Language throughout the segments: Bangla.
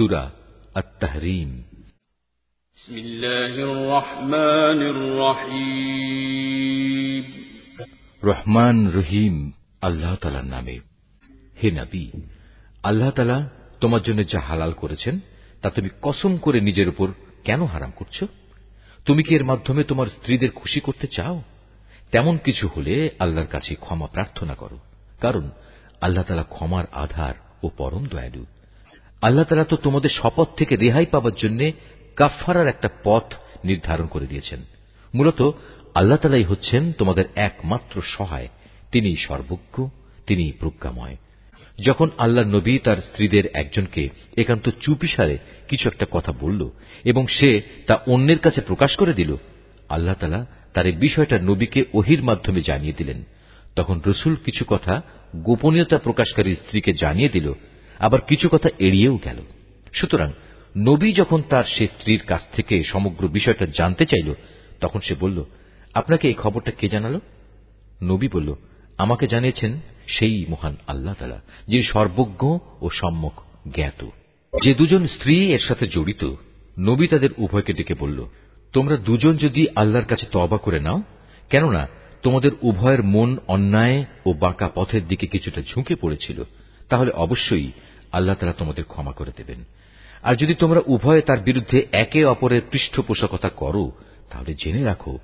সুরা আত্মাহরিম রহমান রহিম। আল্লাহ তালার নামে। হে নবী আল্লাহ তালা তোমার জন্য যা হালাল করেছেন তা তুমি কসম করে নিজের উপর কেন হারাম করছ? তুমি কি এর মাধ্যমে তোমার স্ত্রীদের খুশি করতে চাও? তেমন কিছু হলে আল্লাহর কাছে ক্ষমা প্রার্থনা করো কারণ আল্লাহ তালা ক্ষমার আধার ও পরম দয়ালু। আল্লাহ তালা তো তোমাদের শপথ থেকে রেহাই পাবার জন্য কাফারার একটা পথ নির্ধারণ করে দিয়েছেন। মূলত আল্লাহ তালাই হচ্ছেন তোমাদের একমাত্র সহায়। তিনি সর্বজ্ঞ তিনি প্রজ্ঞাময়। যখন আল্লাহ নবী তার স্ত্রীদের একজনকে একান্ত চুপিসারে কিছু একটা কথা বলল এবং সে তা অন্যের কাছে প্রকাশ করে দিল, আল্লাহ তালা তার এই বিষয়টা নবীকে ওহির মাধ্যমে জানিয়ে দিলেন। তখন রসুল কিছু কথা গোপনীয়তা প্রকাশকারী স্ত্রীকে জানিয়ে দিল আবার কিছু কথা এড়িয়েও গেল। সুতরাং নবী যখন তার সে স্ত্রীর কাছ থেকে সমগ্র বিষয়টা জানতে চাইল, তখন সে বলল, আপনাকে এই খবরটা কে জানাল? নবী বলল, আমাকে জানিয়েছেন সেই মহান আল্লাহ তালা যিনি সর্বজ্ঞ ও সম্যক জ্ঞাত। যে দুজন স্ত্রী এর সাথে জড়িত, নবী তাদের উভয়কে ডেকে বলল, তোমরা দুজন যদি আল্লাহর কাছে তবা করে নাও, কেননা তোমাদের উভয়ের মন অন্যায় ও বাঁকা পথের দিকে কিছুটা ঝুঁকে পড়েছিল, তাহলে অবশ্যই আল্লাহ তালা তোমাদের ক্ষমা করে দেবেন। আর যদি তোমরা উভয়ে তার বিরুদ্ধে একে অপরের পৃষ্ঠপোষকতা করো, তাহলে জেনে রাখো,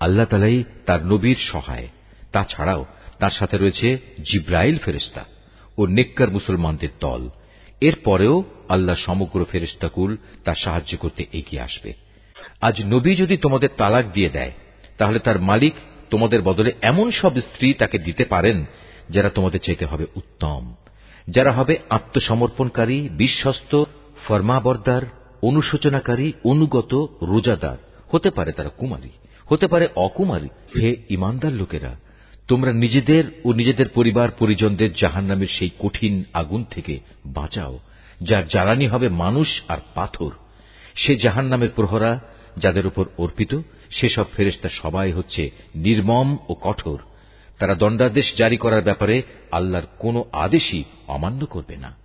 আল্লাহ তালাই তার নবীর সহায়। তাছাড়াও তার সাথে রয়েছে জিব্রাইল ফেরেস্তা ও নেককার মুসলমানদের দল। এর পরেও আল্লাহ সমগ্র ফেরেস্তাকুল তার সাহায্য করতে এগিয়ে আসবে। আজ নবী যদি তোমাদের তালাক দিয়ে দেয়, তাহলে তার মালিক তোমাদের বদলে এমন সব স্ত্রী তাকে দিতে পারেন, যারা তোমাদের চাইতে হবে উত্তম। যারা হবে আত্মসমর্পণকারী, বিশ্বস্ত, ফরমাবরদার, অনুশোচনাকারী, অনুগত, রোজাদার। হতে পারে তারা কুমারী, হতে পারে অকুমারী। হে ইমানদার লোকেরা, তোমরা নিজেদের ও নিজেদের পরিবার পরিজনদের জাহান নামের সেই কঠিন আগুন থেকে বাঁচাও, যার জ্বালানি হবে মানুষ আর পাথর। সে জাহান নামের প্রহরা যাদের উপর অর্পিত, সেসব ফেরেস্তা সবাই হচ্ছে নির্মম ও কঠোর। তারা দণ্ডাদেশ জারি করার ব্যাপারে আল্লাহর কোন আদেশই অমান্য করবে না।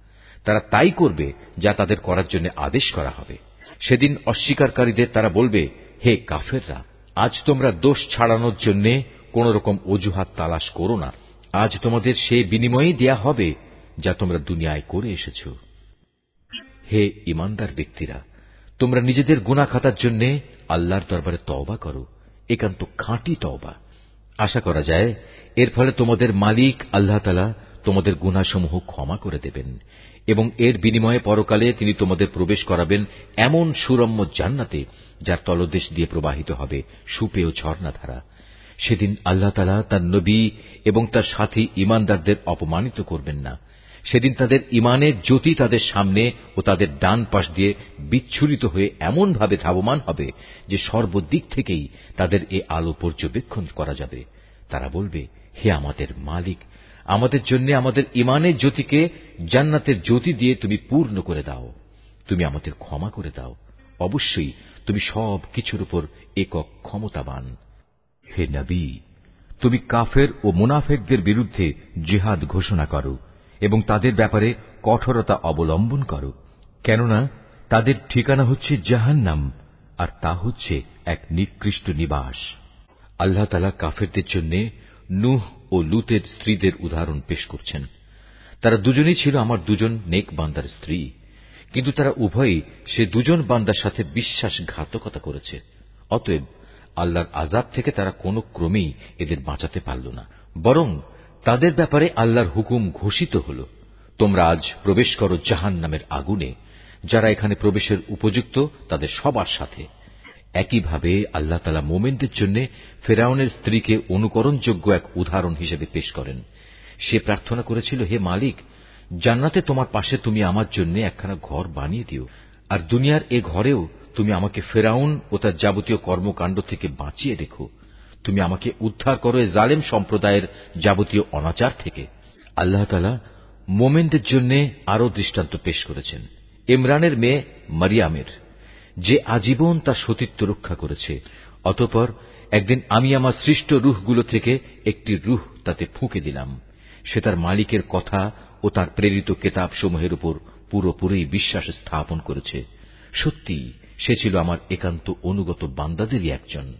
তারা তাই করবে যা তাদের করার জন্য আদেশ করা হবে। সেদিন অস্বীকারীদের তারা বলবে, হে কাফেররা, আজ তোমরা দোষ ছাড়ানোর জন্য কোন রকম অজুহাত তালাশ করো না। আজ তোমাদের সে বিনিময়ে দেয়া হবে যা তোমরা দুনিয়ায় করে এসেছ। হে ইমানদার ব্যক্তিরা, তোমরা নিজেদের গুণা খাতার জন্য আল্লাহর দরবারে তওবা করো। একান্ত খাঁটি তওবা। আশা করা যায়, এর ফলে তোমাদের মালিক আল্লাহ তালা তোমাদের গুণাসমূহ ক্ষমা করে দেবেন এবং এর বিনিময়ে পরকালে তিনি তোমাদের প্রবেশ করাবেন এমন সুরম্য জান্নাতে যার তলদেশ দিয়ে প্রবাহিত হবে সুপেয় ঝর্ণাধারা। সেদিন আল্লাহ তালা তার নবী এবং তার সাথী ইমানদারদের অপমানিত করবেন না। সেদিন তাদের ইমানের জ্যোতি তাদের সামনে ও তাদের ডান পাশ দিয়ে বিচ্ছুরিত হয়ে এমনভাবে ধাবমান হবে যে সর্বদিক থেকেই তাদের এ আলো পর্যবেক্ষণ করা যাবে। তারা বলবে, হে আমাদের মালিক, আমাদের জন্য আমাদের ইমানের জ্যোতিকে জান্নাতের জ্যোতি দিয়ে তুমি পূর্ণ করে দাও। তুমি আমাদের ক্ষমা করে দাও। অবশ্যই তুমি সব কিছুর উপর একক ক্ষমতাবান। হে নবী, তুমি কাফের ও মুনাফেকদের বিরুদ্ধে জিহাদ ঘোষণা করো। এবং তাদের ব্যাপারে কঠোরতা অবলম্বন করো, কেননা তাদের ঠিকানা হচ্ছে জাহান্নাম, আর তা হচ্ছে এক নিকৃষ্ট নিবাস। আল্লাহ তালা কাফেরদের জন্য নুহ ও লুতের স্ত্রীদের উদাহরণ পেশ করছেন। তারা দুজনেই ছিল আমার দুজন নেক বান্দার স্ত্রী, কিন্তু তারা উভয়ই সে দুজন বান্দার সাথে বিশ্বাসঘাতকতা করেছে। অতএব আল্লাহর আজাব থেকে তারা কোনো ক্রমেই এদের বাঁচাতে পারল না, বরং তাদের ব্যাপারে আল্লাহর হুকুম ঘোষিত হল। তোমরা আজ প্রবেশ করো জাহান নামের আগুনে, যারা এখানে প্রবেশের উপযুক্ত তাদের সবার সাথে। একইভাবে আল্লাহ তালা মোমেনদের জন্য ফেরাউনের স্ত্রীকে অনুকরণযোগ্য এক উদাহরণ হিসেবে পেশ করেন। সে প্রার্থনা করেছিল, হে মালিক, জান্নাতে তোমার পাশে তুমি আমার জন্য একখানা ঘর বানিয়ে দিও, আর দুনিয়ার এ ঘরেও তুমি আমাকে ফেরাউন ও তার যাবতীয় কর্মকাণ্ড থেকে বাঁচিয়ে রেখো। তুমি আমাকে উদ্ধার করো জালেম সম্প্রদায়ের যাবতীয় অনাচার থেকে। আল্লাহ মোমেনদের জন্য আরও দৃষ্টান্ত পেশ করেছেন। ইমরানের মেয়ে মারিয়ামের, যে আজীবন তার সতীত্ব রক্ষা করেছে। অতপর একদিন আমি আমার সৃষ্ট রুহগুলো থেকে একটি রুহ তাতে ফুঁকে দিলাম। সে তার মালিকের কথা ও তার প্রেরিত কেতাবসমূহের উপর পুরোপুরি বিশ্বাস স্থাপন করেছে। সত্যি সে ছিল আমার একান্ত অনুগত বান্দাদেরই একজন।